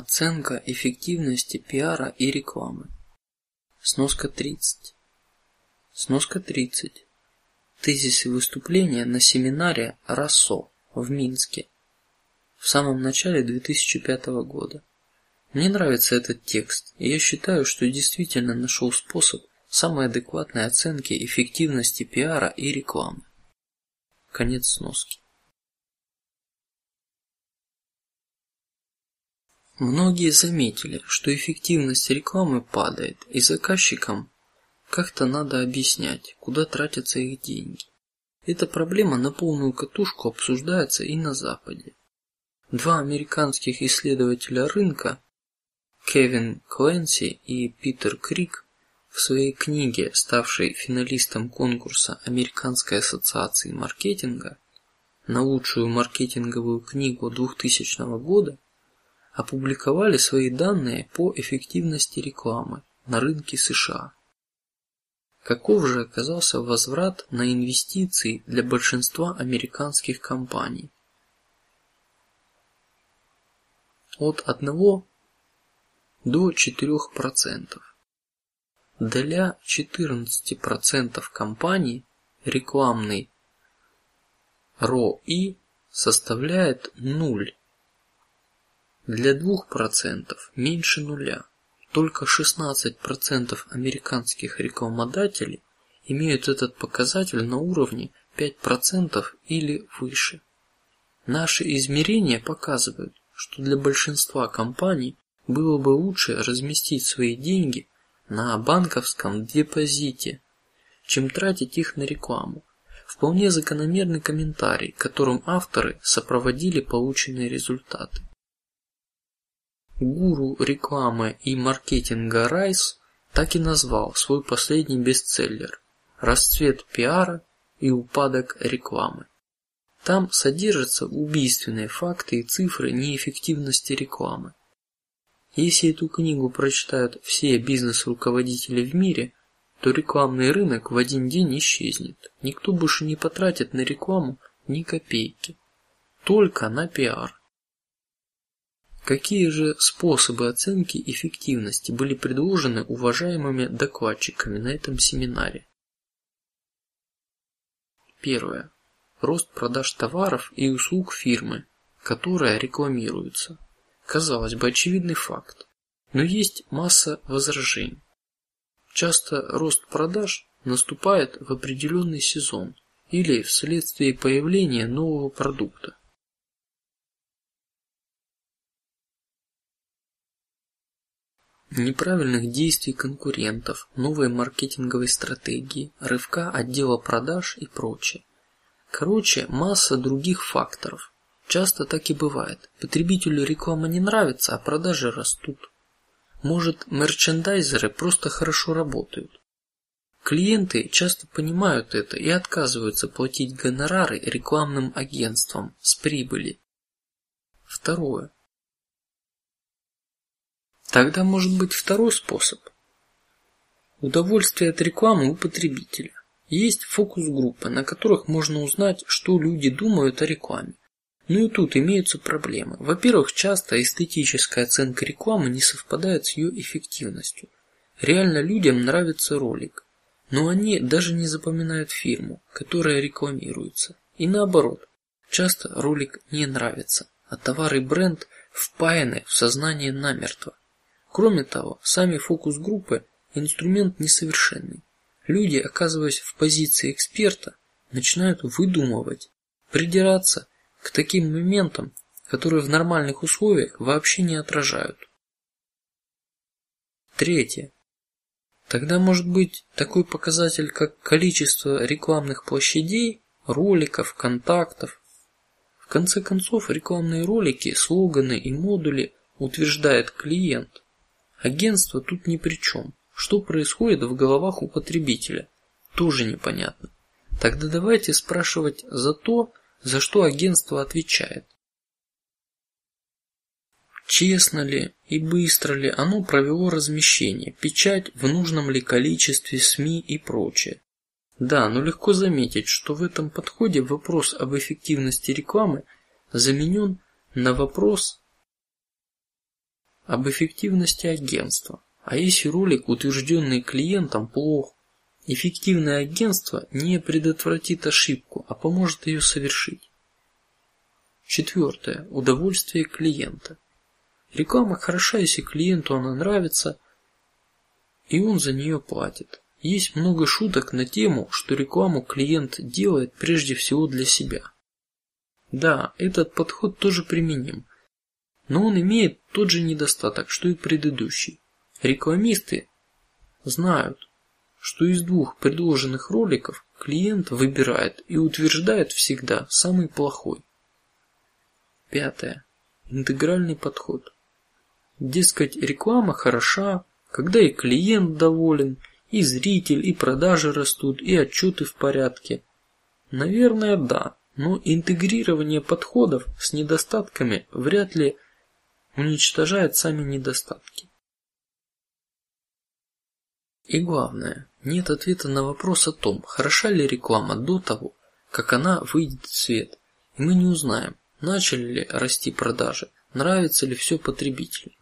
Оценка эффективности пиара и рекламы. Сноска 30. Сноска 30. Тезисы выступления на семинаре РАСО в Минске в самом начале 2005 года. Мне нравится этот текст, и я считаю, что действительно нашел способ самой адекватной оценки эффективности пиара и рекламы. Конец сноски. Многие заметили, что эффективность рекламы падает, и заказчикам как-то надо объяснять, куда тратятся их деньги. Эта проблема на полную катушку обсуждается и на Западе. Два американских исследователя рынка, Кевин Кленси и Питер Крик, в своей книге, ставшей финалистом конкурса Американской ассоциации маркетинга на лучшую маркетинговую книгу 2000 года, опубликовали свои данные по эффективности рекламы на рынке США. Каков же оказался возврат на инвестиции для большинства американских компаний? От 1 до 4 процентов. Для 14 процентов компаний рекламный ROI составляет ноль для двух процентов меньше нуля. Только 16 процентов американских рекламодателей имеют этот показатель на уровне 5 процентов или выше. Наши измерения показывают, что для большинства компаний было бы лучше разместить свои деньги на банковском депозите, чем тратить их на рекламу. Вполне закономерный комментарий, которым авторы сопроводили полученные результаты. Гуру рекламы и маркетинга Райс так и назвал свой последний бестселлер "Расцвет пиара и упадок рекламы". Там содержатся убийственные факты и цифры неэффективности рекламы. Если эту книгу прочитают все бизнес-руководители в мире, то рекламный рынок в один день исчезнет. Никто больше не потратит на рекламу ни копейки, только на пиар. Какие же способы оценки эффективности были предложены уважаемыми докладчиками на этом семинаре? Первое. Рост продаж товаров и услуг фирмы, которая рекламируется. Казалось бы, очевидный факт, но есть масса возражений. Часто рост продаж наступает в определенный сезон или вследствие появления нового продукта. Неправильных действий конкурентов, новой маркетинговой стратегии, рывка отдела продаж и прочее. Короче, масса других факторов. Часто так и бывает. Потребителю реклама не нравится, а продажи растут. Может, мерчендайзеры просто хорошо работают. Клиенты часто понимают это и отказываются платить гонорары рекламным агентствам с прибыли. Второе. Тогда может быть второй способ. Удовольствие от рекламы у потребителя. Есть фокус-группы, на которых можно узнать, что люди думают о рекламе. Ну и тут имеются проблемы. Во-первых, часто эстетическая оценка рекламы не совпадает с ее эффективностью. Реально людям нравится ролик, но они даже не запоминают фирму, которая рекламируется. И наоборот, часто ролик не нравится, а товар и бренд впаяны в сознание намертво. Кроме того, сами фокус-группы инструмент несовершенный. Люди, оказываясь в позиции эксперта, начинают выдумывать, придираться к таким моментам, которые в нормальных условиях вообще не отражают. Третье. Тогда может быть такой показатель, как количество рекламных площадей, роликов, контактов. В конце концов, рекламные ролики, слоганы и модули утверждает клиент. Агентство тут ни при чем. Что происходит в головах у потребителя, тоже непонятно. Тогда давайте спрашивать за то, за что агентство отвечает. Честно ли и быстро ли оно провело размещение, печать в нужном ли количестве СМИ и прочее. Да, но легко заметить, что в этом подходе вопрос об эффективности рекламы заменен на вопрос об эффективности агентства. А если ролик, утвержденный клиентом, плох, эффективное агентство не предотвратит ошибку, а поможет ее совершить. Четвертое. Удовольствие клиента. Реклама хороша, если клиенту она нравится, и он за нее платит. Есть много шуток на тему, что рекламу клиент делает прежде всего для себя. Да, этот подход тоже применим, но он имеет тот же недостаток, что и предыдущий. Рекламисты знают, что из двух предложенных роликов клиент выбирает и утверждает всегда самый плохой. Пятое. Интегральный подход. Дескать, реклама хороша, когда и клиент доволен, и зритель, и продажи растут, и отчеты в порядке. Наверное, да, но интегрирование подходов с недостатками вряд ли уничтожает сами недостатки. И главное, нет ответа на вопрос о том, хороша ли реклама до того, как она выйдет в свет, и мы не узнаем, начали ли расти продажи, нравится ли все потребителю.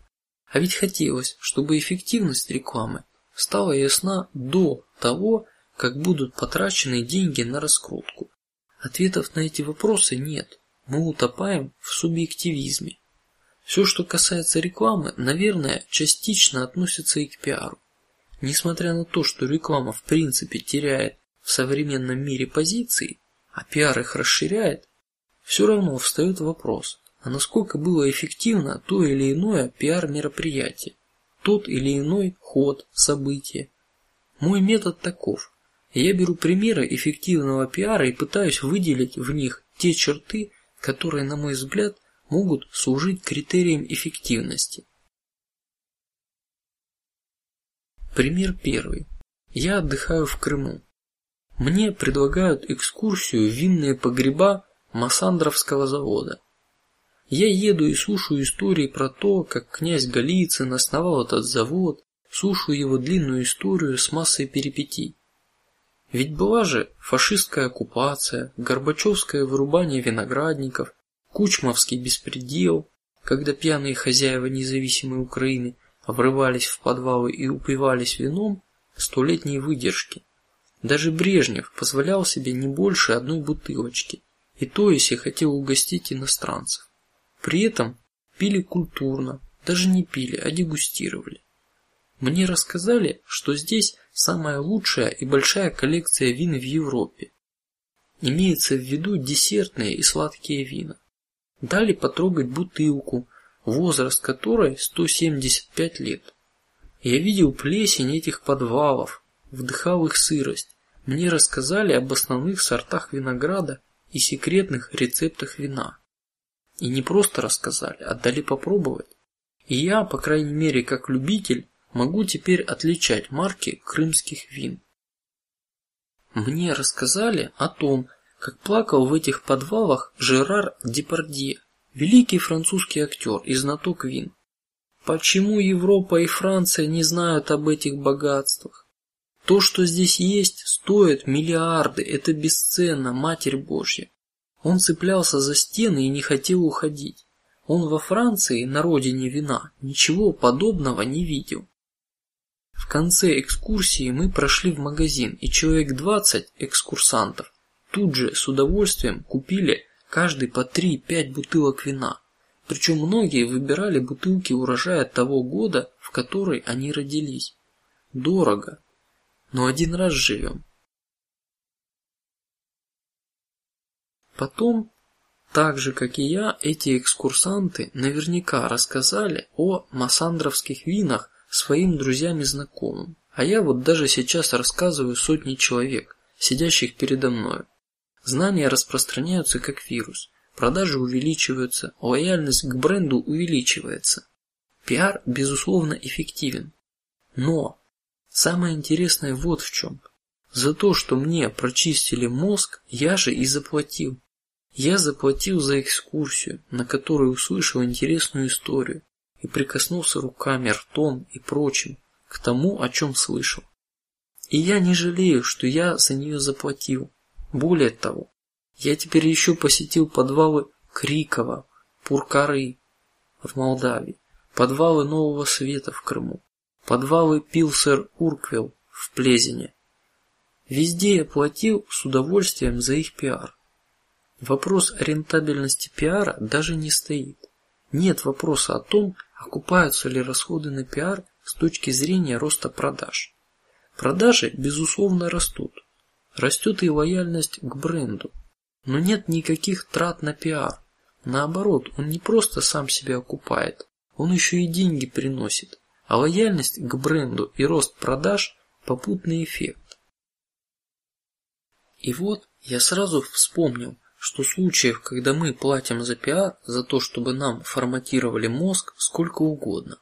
А ведь хотелось, чтобы эффективность рекламы стала ясна до того, как будут потрачены деньги на раскрутку. Ответов на эти вопросы нет. Мы утопаем в субъективизме. Все, что касается рекламы, наверное, частично относится и к пиару. Несмотря на то, что реклама в принципе теряет в современном мире позиции, а пиар их расширяет, все равно встает вопрос: а насколько было эффективно то или иное пиар мероприятие, тот или иной ход события. Мой метод таков: я беру примеры эффективного пиара и пытаюсь выделить в них те черты, которые, на мой взгляд, могут служить критерием эффективности. Пример первый. Я отдыхаю в Крыму. Мне предлагают экскурсию в винные погреба Массандровского завода. Я еду и слушаю истории про то, как князь Голицын основал этот завод, слушаю его длинную историю с массой перипетий. Ведь была же фашистская оккупация, Горбачевское вырубание виноградников, Кучмовский беспредел, когда пьяные хозяева независимой Украины врывались в подвалы и упивались вином столетней выдержки. Даже Брежнев позволял себе не больше одной бутылочки, и то, если хотел угостить иностранцев. При этом пили культурно, даже не пили, а дегустировали. Мне рассказали, что здесь самая лучшая и большая коллекция вин в Европе. Имеется в виду десертные и сладкие вина. Дали потрогать бутылку, возраст которой 175 лет. Я видел плесень этих подвалов, вдыхал их сырость. Мне рассказали об основных сортах винограда и секретных рецептах вина. И не просто рассказали, а дали попробовать. И я, по крайней мере, как любитель, могу теперь отличать марки крымских вин. Мне рассказали о том, как плакал в этих подвалах Жерар Депардье, великий французский актер и знаток вин. Почему Европа и Франция не знают об этих богатствах? То, что здесь есть, стоит миллиарды. Это бесценно, Матерь Божья. Он цеплялся за стены и не хотел уходить. Он во Франции, на родине вина, ничего подобного не видел. В конце экскурсии мы прошли в магазин, и человек двадцать экскурсантов тут же с удовольствием купили каждый по три-пять бутылок вина. Причем многие выбирали бутылки урожая того года, в который они родились. Дорого, но один раз живем. Потом, так же как и я, эти экскурсанты наверняка рассказали о массандровских винах своим друзьям и знакомым, а я вот даже сейчас рассказываю сотни человек, сидящих передо мной. Знания распространяются как вирус, продажи увеличиваются, лояльность к бренду увеличивается. Пиар безусловно эффективен, но самое интересное вот в чем: за то, что мне прочистили мозг, я же и заплатил. Я заплатил за экскурсию, на которой услышал интересную историю и прикоснулся руками, ртом и прочим к тому, о чем слышал. И я не жалею, что я за нее заплатил. Более того, я теперь еще посетил подвалы Крикова, Пуркары в Молдавии, подвалы Нового Света в Крыму, подвалы Пилсер Урквилл в Плезине. Везде я платил с удовольствием за их пиар. Вопрос рентабельности пиара даже не стоит. Нет вопроса о том, окупаются ли расходы на пиар с точки зрения роста продаж. Продажи безусловно растут, растет и лояльность к бренду, но нет никаких трат на пиар. Наоборот, он не просто сам себя окупает, он еще и деньги приносит, а лояльность к бренду и рост продаж попутный эффект. И вот я сразу вспомнил, что случаев, когда мы платим за пиар, за то, чтобы нам форматировали мозг, сколько угодно.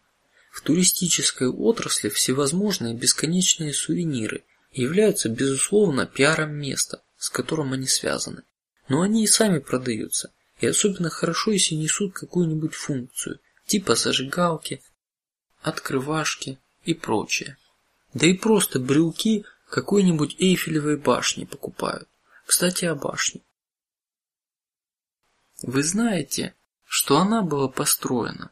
В туристической отрасли всевозможные бесконечные сувениры являются безусловно пиаром места, с которым они связаны, но они и сами продаются, и особенно хорошо, если несут какую-нибудь функцию, типа зажигалки, открывашки и прочее. Да и просто брелки какой-нибудь Эйфелевой башни покупают. Кстати, о башне. Вы знаете, что она была построена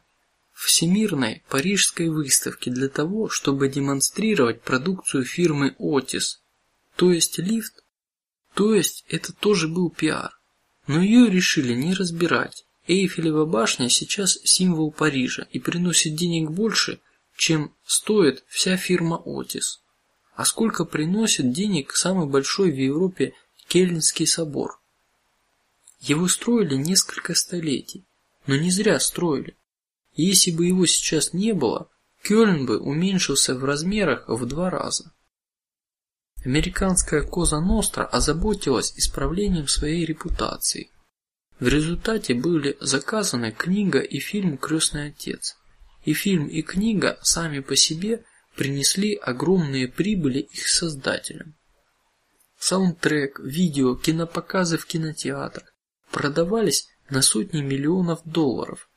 Всемирной Парижской выставке для того, чтобы демонстрировать продукцию фирмы Otis, то есть лифт, то есть это тоже был пиар, но ее решили не разбирать Эйфелева башня сейчас символ Парижа и приносит денег больше, чем стоит вся фирма Отис. А сколько приносит денег самый большой в Европе Кельнский собор? Его строили несколько столетий, но не зря строили. Если бы его сейчас не было, Кёльн бы уменьшился в размерах в два раза. Американская Коза Ностра озаботилась исправлением своей репутации. В результате были заказаны книга и фильм "Крестный отец". И фильм и книга сами по себе принесли огромные прибыли их создателям. Саундтрек, видео, кинопоказы в кинотеатрах продавались на сотни миллионов долларов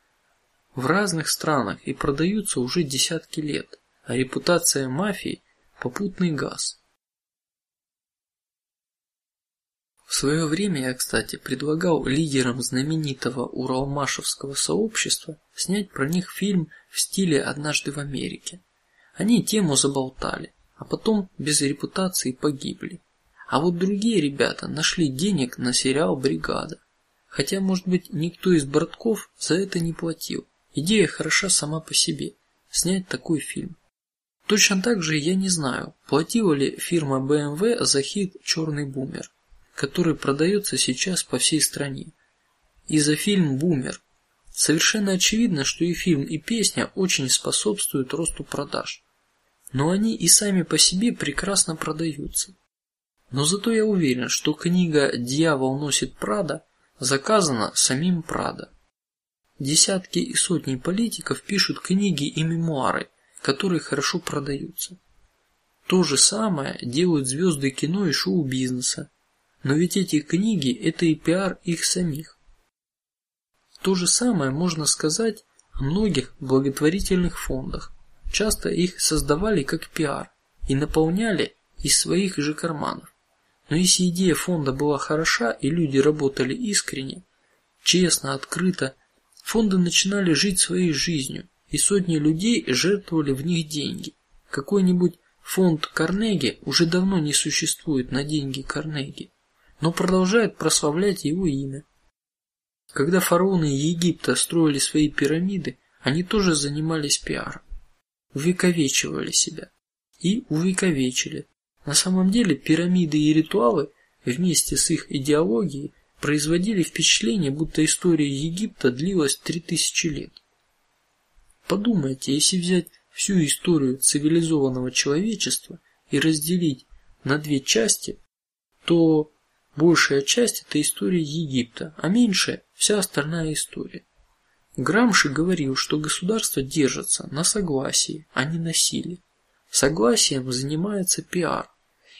в разных странах и продаются уже десятки лет, а репутация мафии попутный газ. В свое время я, кстати, предлагал лидерам знаменитого уралмашевского сообщества снять про них фильм в стиле "Однажды в Америке". Они тему заболтали, а потом без репутации погибли. А вот другие ребята нашли денег на сериал "Бригада", хотя, может быть, никто из братков за это не платил. Идея хороша сама по себе. Снять такой фильм. Точно так же я не знаю, платила ли фирма BMW за хит "Черный бумер" который продается сейчас по всей стране. И за фильм "Бумер". Совершенно очевидно, что и фильм, и песня очень способствуют росту продаж, но они и сами по себе прекрасно продаются. Но зато я уверен, что книга "Дьявол носит Прада" заказана самим Прада. Десятки и сотни политиков пишут книги и мемуары, которые хорошо продаются. То же самое делают звезды кино и шоу-бизнеса, но ведь эти книги – это и пиар их самих. То же самое можно сказать о многих благотворительных фондах. Часто их создавали как пиар и наполняли из своих же карманов. Но если идея фонда была хороша и люди работали искренне, честно, открыто, фонды начинали жить своей жизнью, и сотни людей жертвовали в них деньги. Какой-нибудь фонд Карнеги уже давно не существует на деньги Карнеги но продолжает прославлять его имя. Когда фараоны Египта строили свои пирамиды, они тоже занимались пиаром, увековечивали себя и увековечили. На самом деле пирамиды и ритуалы вместе с их идеологией производили впечатление, будто история Египта длилась три тысячи лет. Подумайте, если взять всю историю цивилизованного человечества и разделить на две части, то Большая часть это история Египта, а меньшая вся остальная история. Грамши говорил, что государство держится на согласии, а не на силе. Согласием занимается пиар.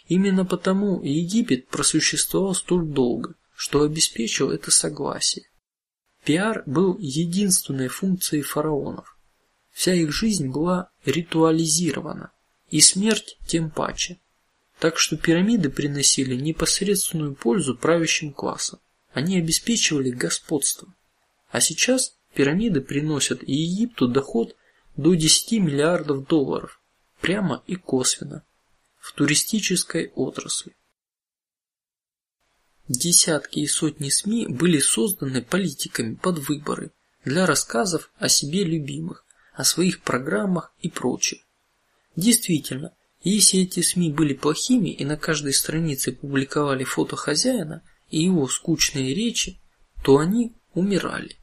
Именно потому Египет просуществовал столь долго, что обеспечил это согласие. Пиар был единственной функцией фараонов. Вся их жизнь была ритуализирована, и смерть тем паче. Так что пирамиды приносили непосредственную пользу правящим классам. Они обеспечивали господство. А сейчас пирамиды приносят и Египту доход до 10 миллиардов долларов прямо и косвенно в туристической отрасли. Десятки и сотни СМИ были созданы политиками под выборы для рассказов о себе любимых, о своих программах и прочее. Действительно, если эти СМИ были плохими и на каждой странице публиковали фото хозяина и его скучные речи, то они умирали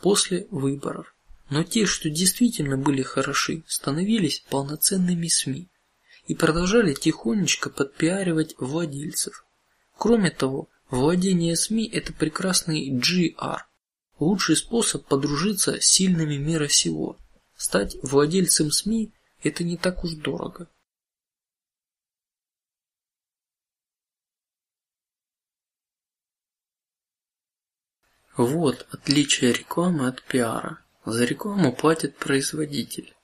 после выборов. Но те, что действительно были хороши, становились полноценными СМИ и продолжали тихонечко подпиаривать владельцев. Кроме того, владение СМИ – это прекрасный GR, лучший способ подружиться с сильными мира сего. Стать владельцем СМИ – это не так уж дорого. Вот отличие рекламы от пиара. За рекламу платит производитель,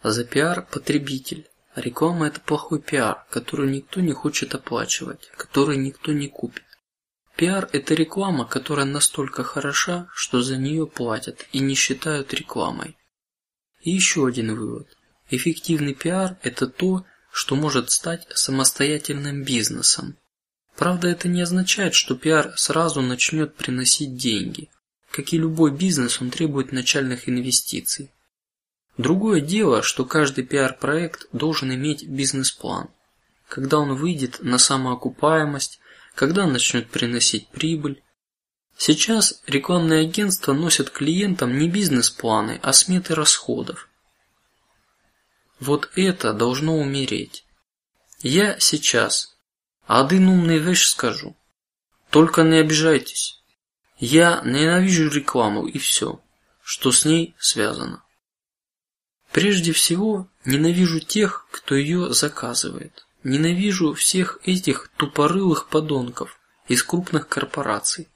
а за пиар потребитель. Реклама это плохой пиар, который никто не хочет оплачивать, который никто не купит. Пиар это реклама, которая настолько хороша, что за нее платят и не считают рекламой. И еще один вывод: эффективный пиар это то, что может стать самостоятельным бизнесом. Правда, это не означает, что пиар сразу начнет приносить деньги. Как и любой бизнес, он требует начальных инвестиций. Другое дело, что каждый пиар-проект должен иметь бизнес-план. Когда он выйдет на самоокупаемость, когда начнет приносить прибыль. Сейчас рекламные агентства носят клиентам не бизнес-планы, а сметы расходов. Вот это должно умереть. Я сейчас один умный вещь скажу. Только не обижайтесь. Я ненавижу рекламу и все, что с ней связано. Прежде всего, ненавижу тех, кто ее заказывает. Ненавижу всех этих тупорылых подонков из крупных корпораций,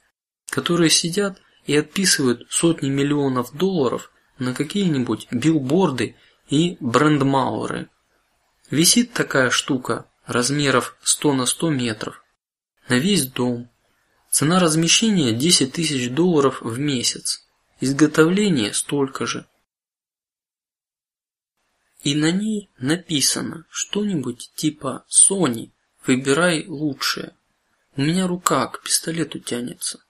которые сидят и отписывают сотни миллионов долларов на какие-нибудь билборды и брендмауэры. Висит такая штука размеров 100 на 100 метров на весь дом. Цена размещения 10 тысяч долларов в месяц. Изготовление столько же и на ней написано что-нибудь типа Sony, выбирай лучшее. У меня рука к пистолету тянется.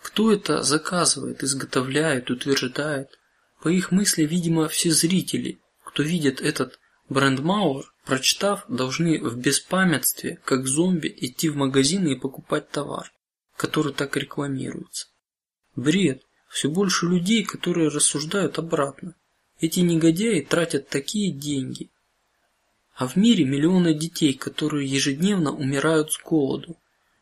Кто это заказывает, изготовляет, утверждает? По их мысли, видимо, все зрители, кто видит этот брендмауэр, прочитав, должны в беспамятстве, как зомби, идти в магазины и покупать товар, который так рекламируется. Бред. Все больше людей, которые рассуждают обратно. Эти негодяи тратят такие деньги, а в мире миллионы детей, которые ежедневно умирают с голоду.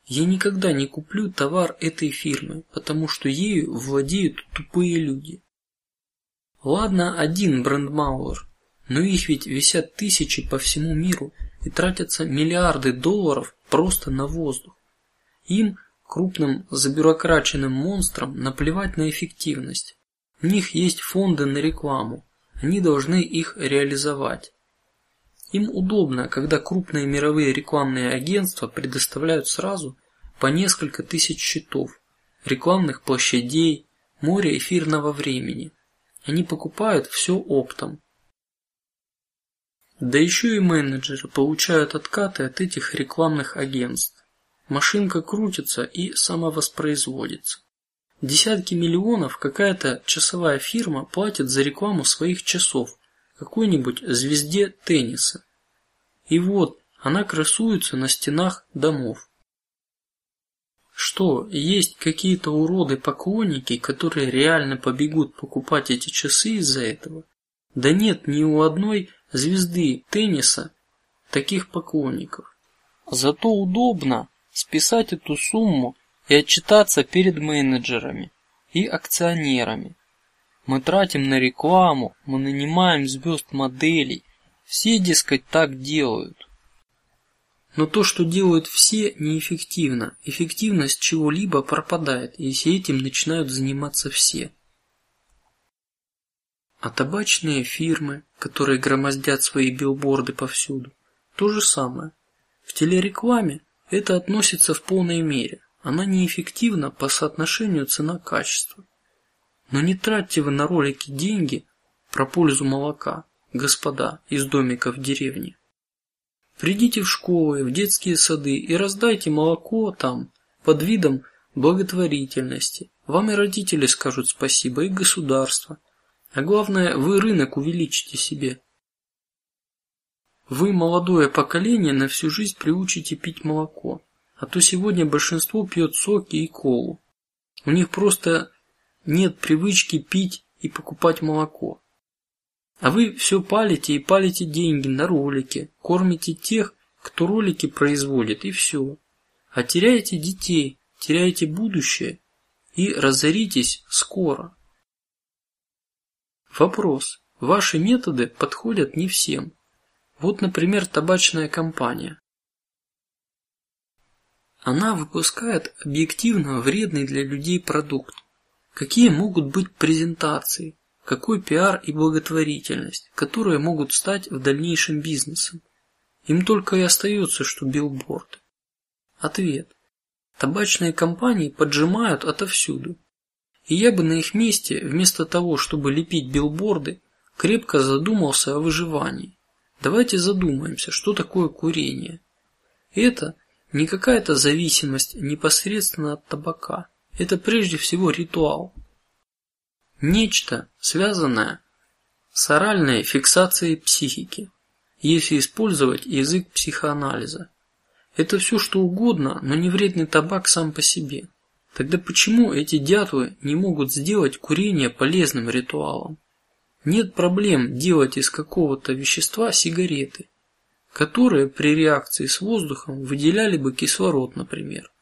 Я никогда не куплю товар этой фирмы, потому что ею владеют тупые люди. Ладно, один брендмауэр, но их ведь висят тысячи по всему миру и тратятся миллиарды долларов просто на воздух. Им крупным забюрокраченным монстрам наплевать на эффективность. У них есть фонды на рекламу, они должны их реализовать. Им удобно, когда крупные мировые рекламные агентства предоставляют сразу по несколько тысяч счетов, рекламных площадей, море эфирного времени. Они покупают все оптом. Да еще и менеджеры получают откаты от этих рекламных агентств. Машинка крутится и самовоспроизводится. Десятки миллионов какая-то часовая фирма платит за рекламу своих часов какой-нибудь звезде тенниса. И вот она красуется на стенах домов. Что есть какие-то уроды поклонники, которые реально побегут покупать эти часы из-за этого? Да нет ни у одной звезды тенниса таких поклонников. Зато удобно списать эту сумму и отчитаться перед менеджерами и акционерами. Мы тратим на рекламу, мы нанимаем звезд моделей, все, дескать, так делают. Но то, что делают все, неэффективно. Эффективность чего-либо пропадает, если этим начинают заниматься все. А табачные фирмы, которые громоздят свои билборды повсюду, то же самое. В телерекламе это относится в полной мере. Она неэффективна по соотношению цена-качество. Но не тратьте вы на ролики деньги про пользу молока, господа из домиков в деревне. Придите в школы, в детские сады и раздайте молоко там под видом благотворительности. Вам и родители скажут спасибо, и государство. А главное, вы рынок увеличите себе. Вы молодое поколение на всю жизнь приучите пить молоко, а то сегодня большинство пьет соки и колу. У них просто нет привычки пить и покупать молоко. А вы все палите и палите деньги на ролики, кормите тех, кто ролики производит, и все. А теряете детей, теряете будущее и разоритесь скоро. Вопрос: ваши методы подходят не всем. Вот, например, табачная компания. Она выпускает объективно вредный для людей продукт. Какие могут быть презентации, какой пиар и благотворительность, которые могут стать в дальнейшем бизнесом? Им только и остается, что билборды. Ответ: табачные компании поджимают отовсюду, и я бы на их месте вместо того, чтобы лепить билборды, крепко задумался о выживании. Давайте задумаемся, что такое курение. Это не какая-то зависимость непосредственно от табака. Это прежде всего ритуал. Нечто связанное с оральной фиксацией психики, если использовать язык психоанализа. Это все что угодно, но не вредный табак сам по себе. Тогда почему эти дятлы не могут сделать курение полезным ритуалом? Нет проблем делать из какого-то вещества сигареты, которые при реакции с воздухом выделяли бы кислород, например.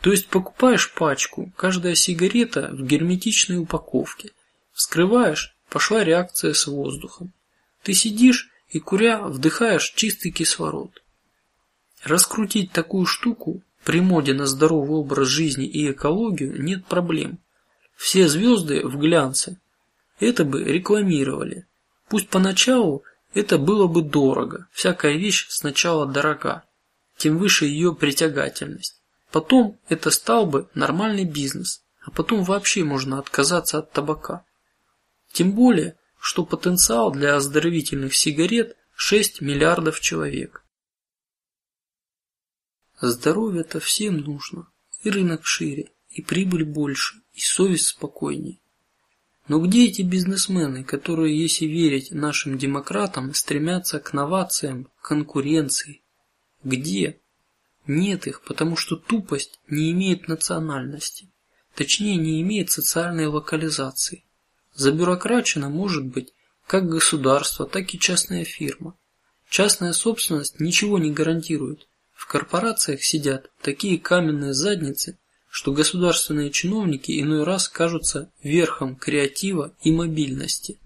То есть покупаешь пачку, каждая сигарета в герметичной упаковке, вскрываешь, пошла реакция с воздухом. Ты сидишь и куря вдыхаешь чистый кислород. Раскрутить такую штуку при моде на здоровый образ жизни и экологию нет проблем. Все звезды в глянце. Это бы рекламировали. Пусть поначалу это было бы дорого. Всякая вещь сначала дорога, тем выше ее притягательность. Потом это стал бы нормальный бизнес, а потом вообще можно отказаться от табака. Тем более, что потенциал для оздоровительных сигарет 6 миллиардов человек. Здоровье-то всем нужно, и рынок шире, и прибыль больше, и совесть спокойнее. Но где эти бизнесмены, которые, если верить нашим демократам, стремятся к новациям, конкуренции? Где? Нет их, потому что тупость не имеет национальности, точнее не имеет социальной локализации. Забюрокрачена может быть как государство, так и частная фирма. Частная собственность ничего не гарантирует. В корпорациях сидят такие каменные задницы, что государственные чиновники иной раз кажутся верхом креатива и мобильности.